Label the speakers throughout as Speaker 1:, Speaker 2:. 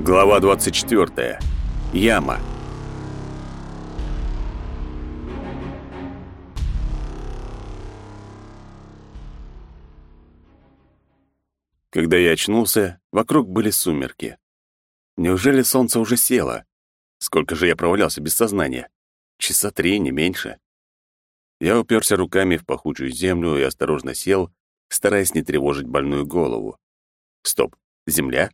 Speaker 1: Глава 24. Яма. Когда я очнулся, вокруг были сумерки. Неужели солнце уже село? Сколько же я провалялся без сознания? Часа три, не меньше. Я уперся руками в пахучую землю и осторожно сел, стараясь не тревожить больную голову. Стоп, земля?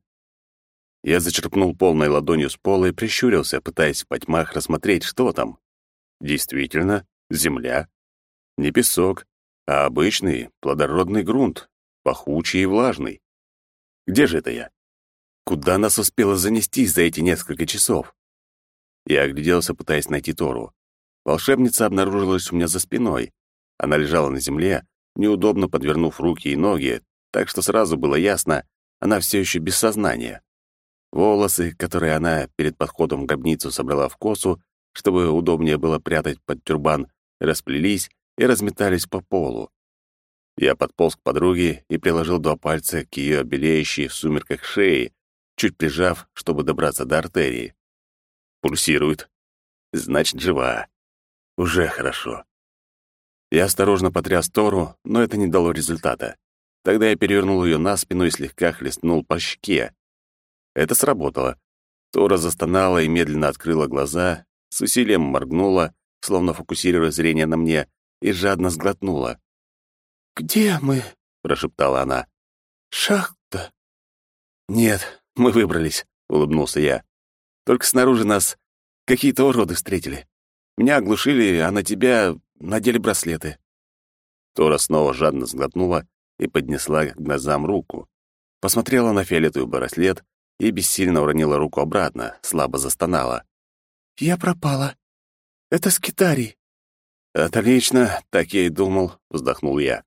Speaker 1: Я зачерпнул полной ладонью с пола и прищурился, пытаясь в потьмах рассмотреть, что там. Действительно, земля. Не песок, а обычный плодородный грунт, пахучий и влажный. Где же это я? Куда нас успело занести за эти несколько часов? Я огляделся, пытаясь найти Тору. Волшебница обнаружилась у меня за спиной. Она лежала на земле, неудобно подвернув руки и ноги, так что сразу было ясно, она все еще без сознания. Волосы, которые она перед подходом в гробницу собрала в косу, чтобы удобнее было прятать под тюрбан, расплелись и разметались по полу. Я подполз к подруге и приложил два пальца к ее белеющей в сумерках шее, чуть прижав, чтобы добраться до артерии. Пульсирует. Значит, жива. Уже хорошо. Я осторожно потряс Тору, но это не дало результата. Тогда я перевернул ее на спину и слегка хлестнул по щеке. Это сработало. Тора застонала и медленно открыла глаза, с усилием моргнула, словно фокусируя зрение на мне, и жадно сглотнула.
Speaker 2: «Где мы?» — прошептала она. «Шахта?»
Speaker 1: «Нет, мы выбрались», — улыбнулся я. «Только снаружи нас какие-то уроды встретили. Меня оглушили, а на тебя надели браслеты». Тора снова жадно сглотнула и поднесла к глазам руку. Посмотрела на фиолетовый браслет, и бессильно уронила руку обратно, слабо застонала.
Speaker 2: «Я пропала. Это скитарий».
Speaker 1: «Отлично, так я и думал», — вздохнул я.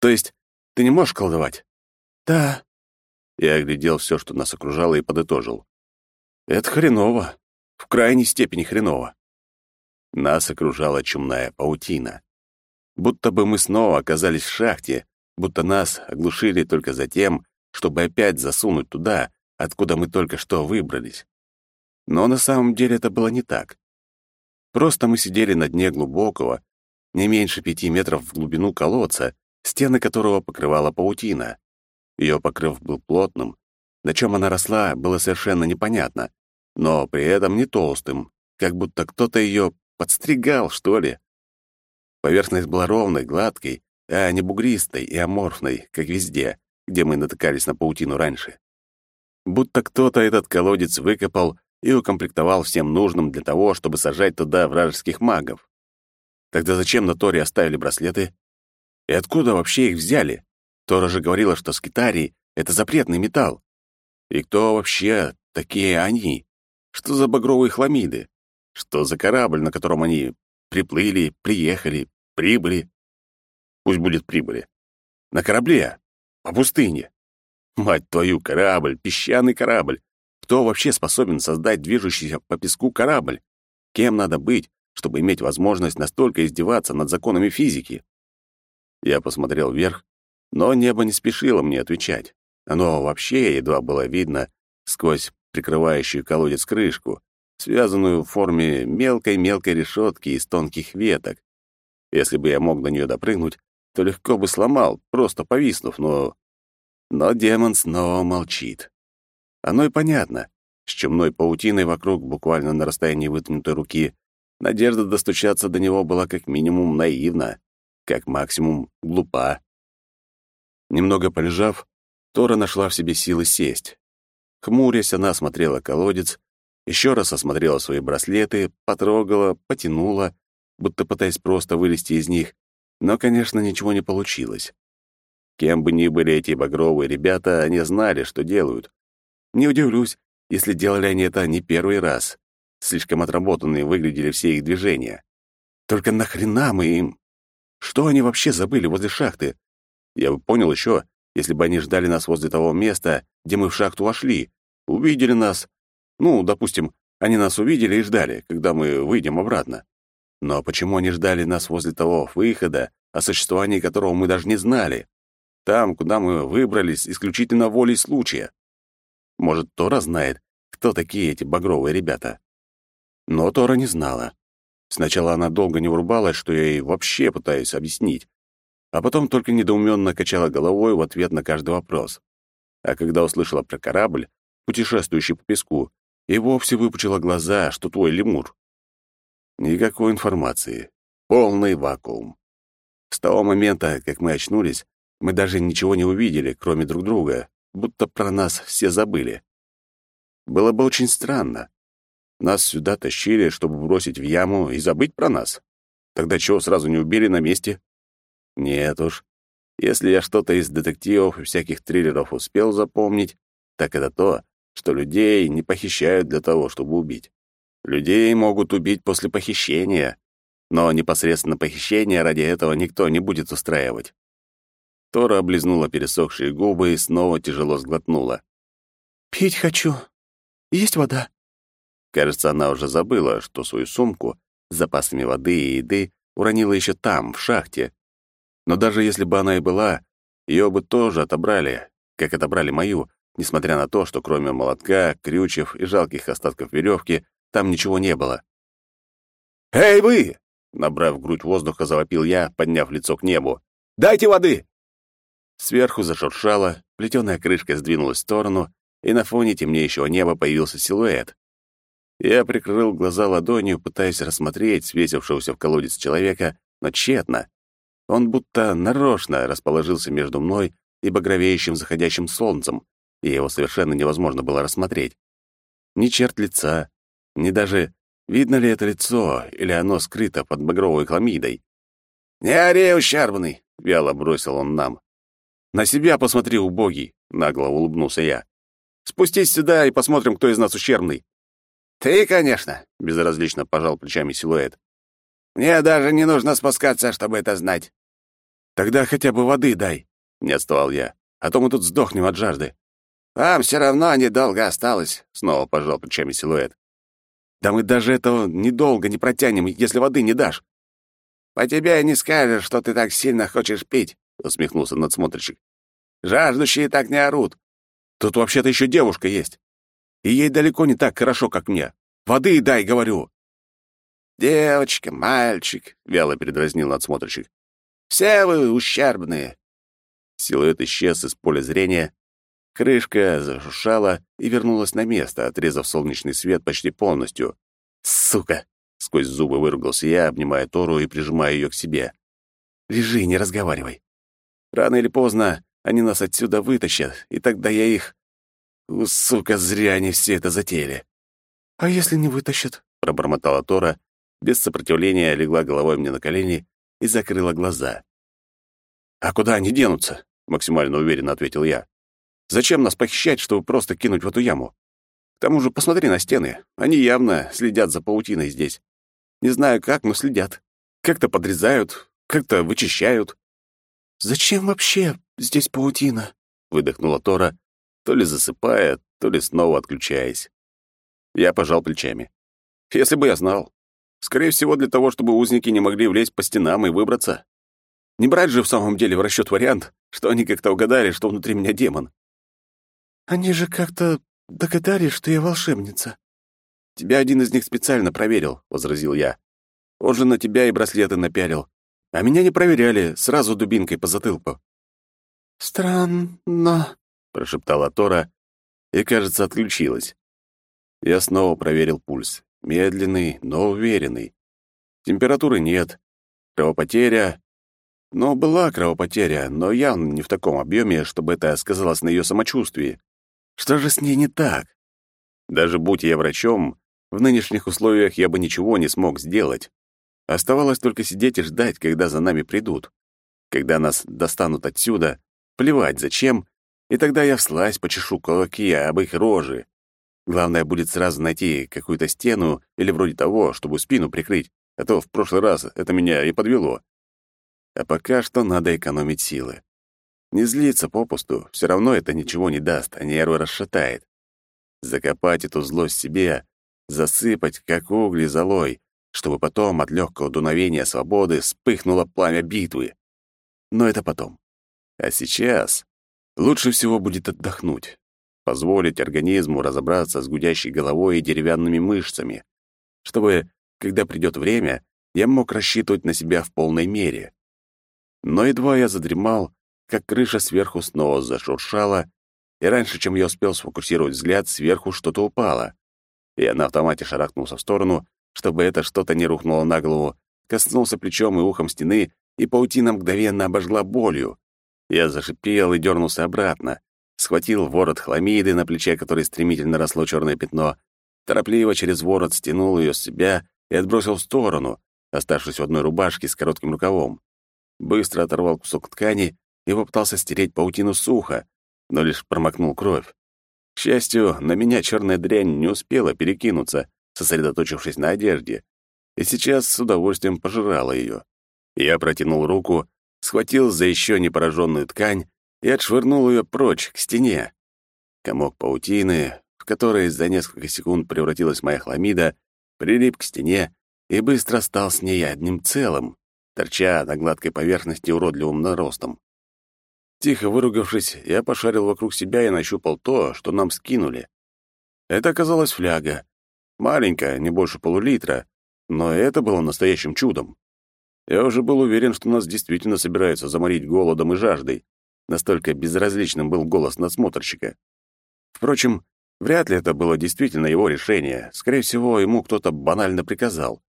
Speaker 1: «То есть ты не можешь колдовать?»
Speaker 2: «Да».
Speaker 1: Я оглядел все, что нас окружало, и подытожил. «Это хреново. В крайней степени хреново». Нас окружала чумная паутина. Будто бы мы снова оказались в шахте, будто нас оглушили только за тем, чтобы опять засунуть туда, откуда мы только что выбрались. Но на самом деле это было не так. Просто мы сидели на дне глубокого, не меньше пяти метров в глубину колодца, стены которого покрывала паутина. Ее покрыв был плотным, на чем она росла, было совершенно непонятно, но при этом не толстым, как будто кто-то ее подстригал, что ли. Поверхность была ровной, гладкой, а не бугристой и аморфной, как везде, где мы натыкались на паутину раньше будто кто-то этот колодец выкопал и укомплектовал всем нужным для того, чтобы сажать туда вражеских магов. Тогда зачем на Торе оставили браслеты? И откуда вообще их взяли? Тора же говорила, что скитарий — это запретный металл. И кто вообще такие они? Что за багровые хламиды? Что за корабль, на котором они приплыли, приехали, прибыли? Пусть будет прибыли. На корабле, по пустыне. Мать твою, корабль, песчаный корабль. Кто вообще способен создать движущийся по песку корабль? Кем надо быть, чтобы иметь возможность настолько издеваться над законами физики? Я посмотрел вверх, но небо не спешило мне отвечать. Оно вообще едва было видно сквозь прикрывающую колодец крышку, связанную в форме мелкой-мелкой решетки из тонких веток. Если бы я мог до нее допрыгнуть, то легко бы сломал, просто повиснув, но но демон снова молчит. Оно и понятно. С чумной паутиной вокруг, буквально на расстоянии вытянутой руки, надежда достучаться до него была как минимум наивна, как максимум глупа. Немного полежав, Тора нашла в себе силы сесть. Хмурясь, она осмотрела колодец, еще раз осмотрела свои браслеты, потрогала, потянула, будто пытаясь просто вылезти из них, но, конечно, ничего не получилось. Кем бы ни были эти багровые ребята, они знали, что делают. Не удивлюсь, если делали они это не первый раз. Слишком отработанные выглядели все их движения. Только нахрена мы им? Что они вообще забыли возле шахты? Я бы понял еще, если бы они ждали нас возле того места, где мы в шахту вошли, увидели нас. Ну, допустим, они нас увидели и ждали, когда мы выйдем обратно. Но почему они ждали нас возле того выхода, о существовании которого мы даже не знали? Там, куда мы выбрались, исключительно волей случая. Может, Тора знает, кто такие эти багровые ребята. Но Тора не знала. Сначала она долго не врубалась, что я ей вообще пытаюсь объяснить, а потом только недоуменно качала головой в ответ на каждый вопрос. А когда услышала про корабль, путешествующий по песку, и вовсе выпучила глаза, что твой лемур. Никакой информации. Полный вакуум. С того момента, как мы очнулись, мы даже ничего не увидели, кроме друг друга, будто про нас все забыли. Было бы очень странно. Нас сюда тащили, чтобы бросить в яму и забыть про нас. Тогда чего сразу не убили на месте? Нет уж. Если я что-то из детективов и всяких триллеров успел запомнить, так это то, что людей не похищают для того, чтобы убить. Людей могут убить после похищения, но непосредственно похищение ради этого никто не будет устраивать. Тора облизнула пересохшие губы и снова тяжело сглотнула.
Speaker 2: «Пить хочу. Есть вода?»
Speaker 1: Кажется, она уже забыла, что свою сумку с запасами воды и еды уронила еще там, в шахте. Но даже если бы она и была, ее бы тоже отобрали, как отобрали мою, несмотря на то, что кроме молотка, крючев и жалких остатков веревки там ничего не было. «Эй, вы!» — набрав грудь воздуха, завопил я, подняв лицо к небу. «Дайте воды!» Сверху зашуршало, плетеная крышка сдвинулась в сторону, и на фоне темнеющего неба появился силуэт. Я прикрыл глаза ладонью, пытаясь рассмотреть свесившегося в колодец человека, но тщетно. Он будто нарочно расположился между мной и багровеющим заходящим солнцем, и его совершенно невозможно было рассмотреть. Ни черт лица, ни даже видно ли это лицо, или оно скрыто под багровой хламидой. «Не ори, ущербный!» — вяло бросил он нам. «На себя посмотри, убогий!» — нагло улыбнулся я. «Спустись сюда и посмотрим, кто из нас ущербный». «Ты, конечно!» — безразлично пожал плечами силуэт. «Мне даже не нужно спускаться, чтобы это знать». «Тогда хотя бы воды дай», — не отставал я, «а то мы тут сдохнем от жажды». «Вам все равно недолго осталось», — снова пожал плечами силуэт. «Да мы даже этого недолго не протянем, если воды не дашь». «По тебе не скажешь, что ты так сильно хочешь пить», — усмехнулся надсмотрщик. «Жаждущие так не орут. Тут вообще-то еще девушка есть. И ей далеко не так хорошо, как мне. Воды дай, говорю». «Девочка, мальчик», — вяло передразнил надсмотрщик. «Все вы ущербные». Силуэт исчез из поля зрения. Крышка зашушала и вернулась на место, отрезав солнечный свет почти полностью. «Сука!» — сквозь зубы выругался я, обнимая Тору и прижимая ее к себе. «Лежи, не разговаривай. Рано или поздно они нас отсюда вытащат, и тогда я их... У, сука, зря они все это затеяли.
Speaker 2: «А если не вытащат?»
Speaker 1: — пробормотала Тора, без сопротивления легла головой мне на колени и закрыла глаза. «А куда они денутся?» — максимально уверенно ответил я. «Зачем нас похищать, чтобы просто кинуть в эту яму? К тому же посмотри на стены. Они явно следят за паутиной здесь. Не знаю как, но следят. Как-то подрезают, как-то вычищают.
Speaker 2: «Зачем вообще здесь паутина?»
Speaker 1: — выдохнула Тора, то ли засыпая, то ли снова отключаясь. Я пожал плечами. «Если бы я знал. Скорее всего, для того, чтобы узники не могли влезть по стенам и выбраться. Не брать же в самом деле в расчет вариант, что они как-то угадали, что внутри меня демон».
Speaker 2: «Они же как-то догадались, что я волшебница».
Speaker 1: «Тебя один из них специально проверил», — возразил я. «Он же на тебя и браслеты напялил. А меня не проверяли, сразу дубинкой по затылку.
Speaker 2: «Странно», —
Speaker 1: прошептала Тора и, кажется, отключилась. Я снова проверил пульс. Медленный, но уверенный. Температуры нет. Кровопотеря... Ну, была кровопотеря, но явно не в таком объеме, чтобы это сказалось на ее самочувствии. Что же с ней не так? Даже будь я врачом, в нынешних условиях я бы ничего не смог сделать. Оставалось только сидеть и ждать, когда за нами придут. Когда нас достанут отсюда, плевать зачем, и тогда я вслазь почешу кулаки об их рожи. Главное будет сразу найти какую-то стену или вроде того, чтобы спину прикрыть, а то в прошлый раз это меня и подвело. А пока что надо экономить силы. Не злиться попусту, все равно это ничего не даст, а нервы расшатает. Закопать эту злость себе, засыпать, как угли золой, чтобы потом от легкого дуновения свободы вспыхнуло пламя битвы. Но это потом. А сейчас лучше всего будет отдохнуть. позволить организму разобраться с гудящей головой и деревянными мышцами, чтобы, когда придет время, я мог рассчитывать на себя в полной мере. Но едва я задремал, как крыша сверху снова зашуршала, и раньше, чем я успел сфокусировать взгляд, сверху что-то упало. Я на автомате шарахнулся в сторону, чтобы это что-то не рухнуло на голову, коснулся плечом и ухом стены, и паутина мгновенно обожгла болью. Я зашипел и дернулся обратно, схватил ворот хламиды, на плече которой стремительно росло черное пятно, торопливо через ворот стянул ее с себя и отбросил в сторону, оставшись в одной рубашке с коротким рукавом. Быстро оторвал кусок ткани и попытался стереть паутину сухо, но лишь промокнул кровь. К счастью, на меня черная дрянь не успела перекинуться, сосредоточившись на одежде, и сейчас с удовольствием пожирала ее. Я протянул руку, схватил за еще не пораженную ткань и отшвырнул ее прочь, к стене. Комок паутины, в которой за несколько секунд превратилась моя хламида, прилип к стене и быстро стал с ней одним целым, торча на гладкой поверхности уродливым наростом. Тихо выругавшись, я пошарил вокруг себя и нащупал то, что нам скинули. Это оказалась фляга. Маленькая, не больше полулитра, но это было настоящим чудом. Я уже был уверен, что нас действительно собираются заморить голодом и жаждой. Настолько безразличным был голос надсмотрщика. Впрочем, вряд ли это было действительно его решение. Скорее всего, ему кто-то банально приказал.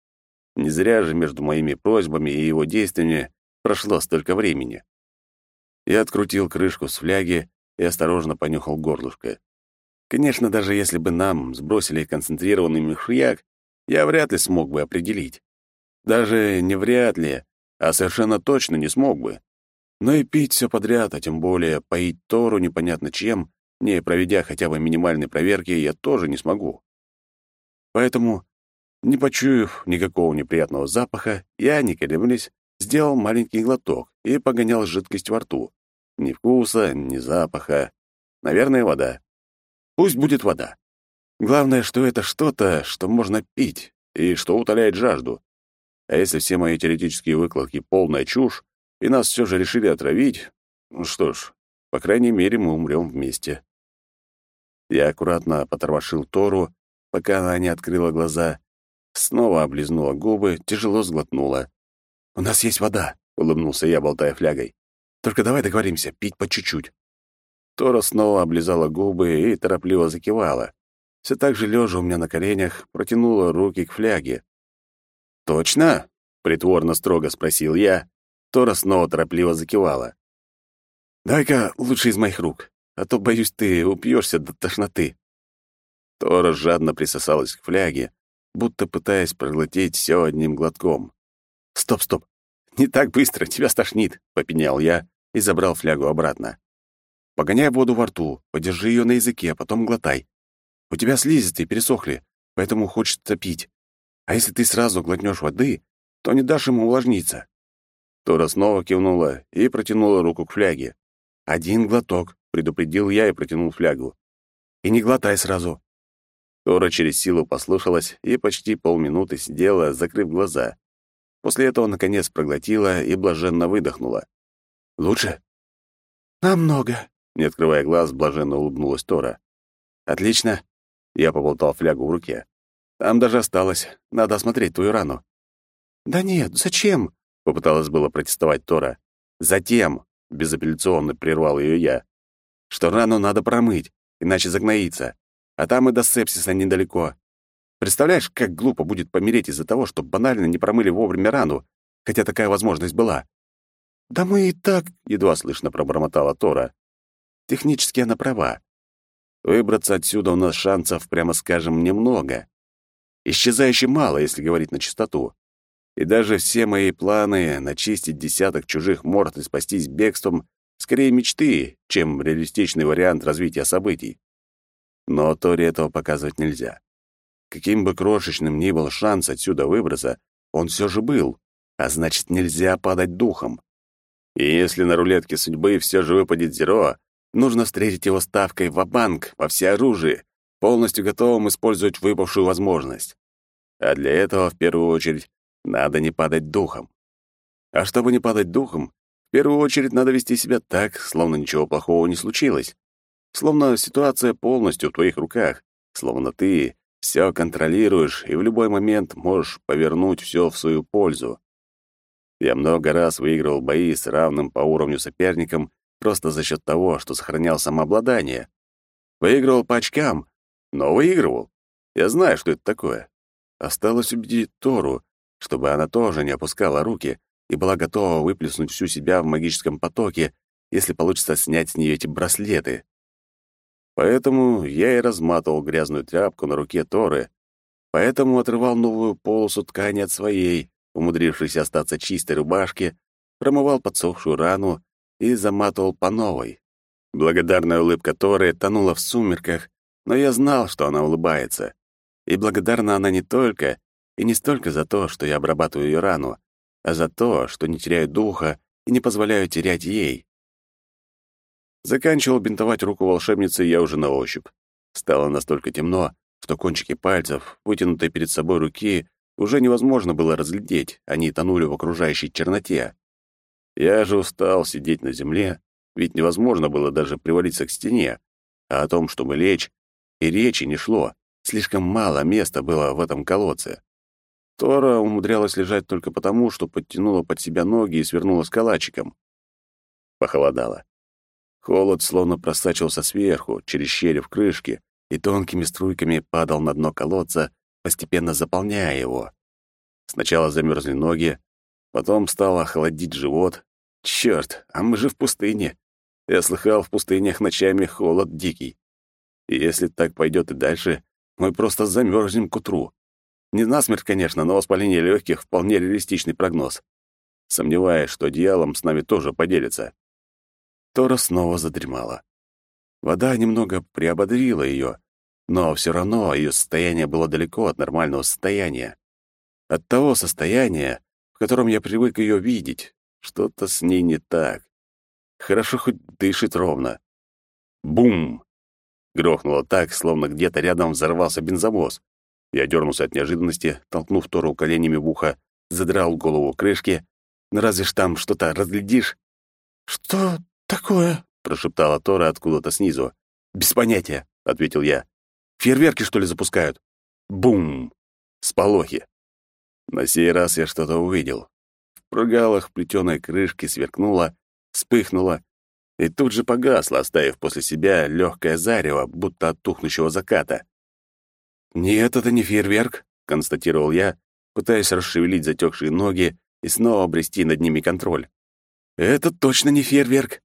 Speaker 1: Не зря же между моими просьбами и его действиями прошло столько времени. Я открутил крышку с фляги и осторожно понюхал горлышко. Конечно, даже если бы нам сбросили концентрированный мышьяк, я вряд ли смог бы определить. Даже не вряд ли, а совершенно точно не смог бы. Но и пить все подряд, а тем более поить Тору непонятно чем, не проведя хотя бы минимальной проверки, я тоже не смогу. Поэтому, не почуяв никакого неприятного запаха, я, не колеблясь, сделал маленький глоток и погонял жидкость во рту. Ни вкуса, ни запаха. Наверное, вода. Пусть будет вода. Главное, что это что-то, что можно пить и что утоляет жажду. А если все мои теоретические выкладки — полная чушь, и нас все же решили отравить, ну что ж, по крайней мере, мы умрем вместе. Я аккуратно потормошил Тору, пока она не открыла глаза, снова облизнула губы, тяжело сглотнула. «У нас есть вода», — улыбнулся я, болтая флягой. «Только давай договоримся, пить по чуть-чуть». Тора снова облизала губы и торопливо закивала. Все так же лежа у меня на коленях, протянула руки к фляге. «Точно?» — притворно строго спросил я. Тора снова торопливо закивала. «Дай-ка лучше из моих рук, а то, боюсь, ты упьешься до тошноты». Тора жадно присосалась к фляге, будто пытаясь проглотить все одним глотком. «Стоп, стоп! Не так быстро, тебя стошнит!» — попенял я и забрал флягу обратно. «Погоняй воду во рту, подержи ее на языке, а потом глотай. У тебя слизистые пересохли, поэтому хочется пить. А если ты сразу глотнешь воды, то не дашь ему увлажниться». Тора снова кивнула и протянула руку к фляге. «Один глоток», — предупредил я и протянул флягу. «И не глотай сразу». Тора через силу послушалась и почти полминуты сидела, закрыв глаза. После этого, наконец, проглотила и блаженно выдохнула. «Лучше?»
Speaker 2: «Намного», —
Speaker 1: не открывая глаз, блаженно улыбнулась Тора. «Отлично». Я поболтал флягу в руке. «Там даже осталось. Надо осмотреть твою рану».
Speaker 2: «Да нет, зачем?»
Speaker 1: — попыталась было протестовать Тора. «Затем», — безапелляционно прервал ее я, «что рану надо промыть, иначе загноится. А там и до сепсиса недалеко. Представляешь, как глупо будет помереть из-за того, что банально не промыли вовремя рану, хотя такая возможность была.
Speaker 2: «Да мы и так...»
Speaker 1: — едва слышно пробормотала Тора. Технически она права. Выбраться отсюда у нас шансов, прямо скажем, немного. Исчезающе мало, если говорить на чистоту. И даже все мои планы начистить десяток чужих морд и спастись бегством скорее мечты, чем реалистичный вариант развития событий. Но Торе этого показывать нельзя. Каким бы крошечным ни был шанс отсюда выбраться, он все же был, а значит, нельзя падать духом. И если на рулетке судьбы все же выпадет зеро, нужно встретить его ставкой в банк во всеоружии, полностью готовым использовать выпавшую возможность. А для этого, в первую очередь, надо не падать духом. А чтобы не падать духом, в первую очередь надо вести себя так, словно ничего плохого не случилось. Словно ситуация полностью в твоих руках, словно ты все контролируешь и в любой момент можешь повернуть все в свою пользу. Я много раз выигрывал бои с равным по уровню соперником просто за счет того, что сохранял самообладание. Выигрывал по очкам, но выигрывал. Я знаю, что это такое. Осталось убедить Тору, чтобы она тоже не опускала руки и была готова выплеснуть всю себя в магическом потоке, если получится снять с нее эти браслеты. Поэтому я и разматывал грязную тряпку на руке Торы, поэтому отрывал новую полосу ткани от своей, умудрившись остаться чистой рубашки, промывал подсохшую рану и заматывал по новой. Благодарная улыбка Торы тонула в сумерках, но я знал, что она улыбается. И благодарна она не только и не столько за то, что я обрабатываю ее рану, а за то, что не теряю духа и не позволяю терять ей. Заканчивал бинтовать руку волшебницы я уже на ощупь. Стало настолько темно, что кончики пальцев, вытянутые перед собой руки, уже невозможно было разглядеть, они тонули в окружающей черноте. Я же устал сидеть на земле, ведь невозможно было даже привалиться к стене, а о том, чтобы лечь, и речи не шло, слишком мало места было в этом колодце. Тора умудрялась лежать только потому, что подтянула под себя ноги и свернулась калачиком. Похолодало. Холод словно просачивался сверху, через щели в крышке, и тонкими струйками падал на дно колодца, постепенно заполняя его. Сначала замерзли ноги, потом стало холодить живот. Черт, а мы же в пустыне. Я слыхал, в пустынях ночами холод дикий. И если так пойдет и дальше, мы просто замерзнем к утру. Не насмерть, конечно, но воспаление легких — вполне реалистичный прогноз. Сомневаюсь, что одеялом с нами тоже поделится. Тора снова задремала. Вода немного приободрила ее, но все равно ее состояние было далеко от нормального состояния. От того состояния, котором я привык ее видеть, что-то с ней не так. Хорошо хоть дышит ровно. Бум! Грохнуло так, словно где-то рядом взорвался бензовоз. Я дернулся от неожиданности, толкнув Тору коленями в ухо, задрал голову крышки. «Ну разве ж там что-то разглядишь?»
Speaker 2: «Что такое?»
Speaker 1: — прошептала Тора откуда-то снизу. «Без понятия», — ответил я. «Фейерверки, что ли, запускают?» Бум! Сполохи. На сей раз я что-то увидел. В прогалах плетеной крышки сверкнуло, вспыхнуло и тут же погасло, оставив после себя легкое зарево, будто от тухнущего заката. «Нет, это не фейерверк», — констатировал я, пытаясь расшевелить затекшие ноги и снова обрести над ними контроль. «Это точно не фейерверк.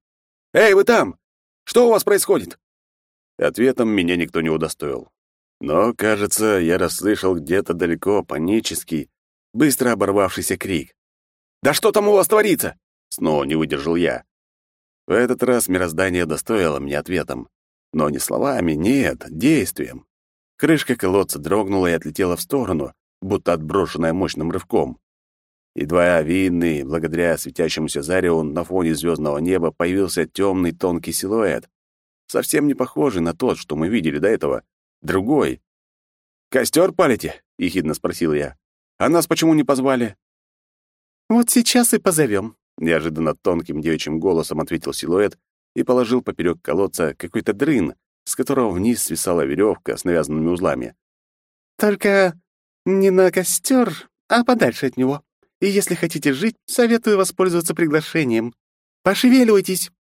Speaker 1: «Эй, вы там! Что у вас происходит?» Ответом меня никто не удостоил. Но, кажется, я расслышал где-то далеко панический, быстро оборвавшийся крик. «Да что там у вас творится?» Снова не выдержал я. В этот раз мироздание достоило мне ответом. Но не словами, нет, действием. Крышка колодца дрогнула и отлетела в сторону, будто отброшенная мощным рывком. Едва видный, благодаря светящемуся зареву, на фоне звездного неба появился темный тонкий силуэт, совсем не похожий на тот, что мы видели до этого. Другой. «Костер палите?» — ехидно спросил я. «А нас почему не позвали?»
Speaker 2: «Вот сейчас и позовем», —
Speaker 1: неожиданно тонким девичьим голосом ответил силуэт и положил поперек колодца какой-то дрын, с которого вниз свисала веревка с навязанными узлами.
Speaker 2: «Только не на костер, а подальше от него. И если хотите жить, советую воспользоваться приглашением. Пошевеливайтесь!»